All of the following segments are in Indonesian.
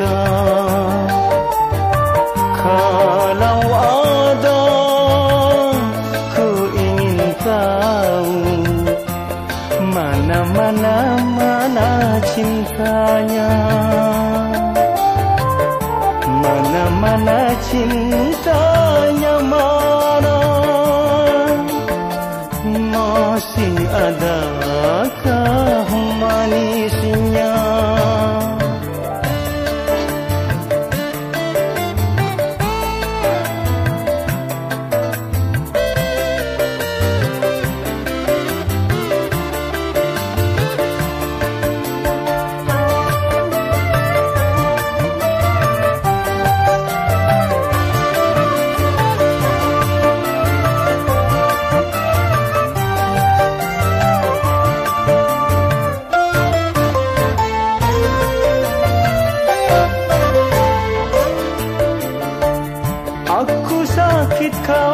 kita Kalau ada Ku ingin tahu Mana-mana mana cintanya. Mana-mana cintanya mana Masih ada. Sakit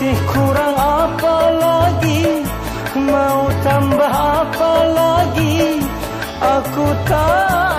Masih kurang apa lagi? Mau tambah apa lagi? Aku tak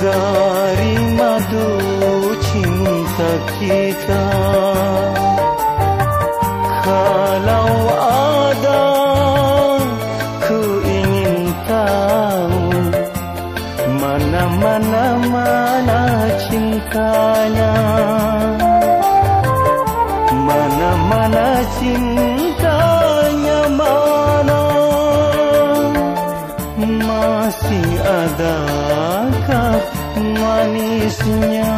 Dari madu cinta kita. Kalau ada ku ingin tahu mana mana cintanya. Mana mana cintanya mana masih adakah manisnya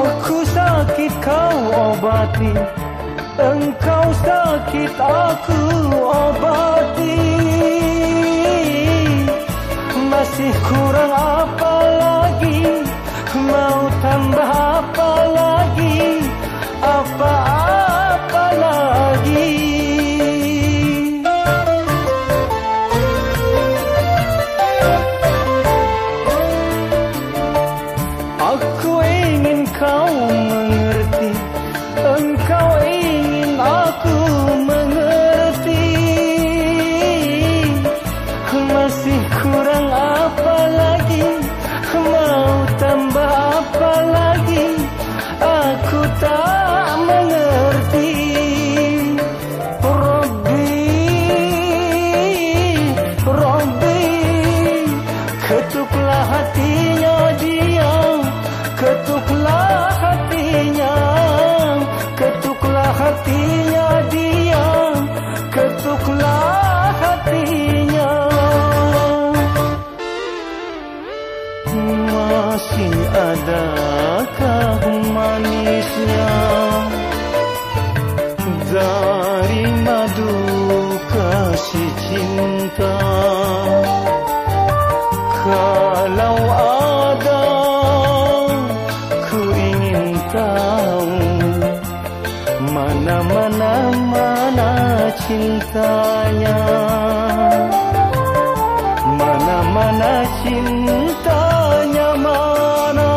Aku sakit kau obati. Engkau sakit aku obati. Masih kurang apa tak mengerti. Rabbi Rabbi Ketuklah hatinya dia Ketuklah hatinya Ketuklah hatinya dia Ketuklah hatinya. Masih adakah Mana-mana mana cintanya. Mana-mana cintanya mana.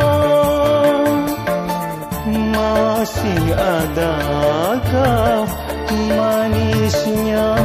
Masih adakah manisnya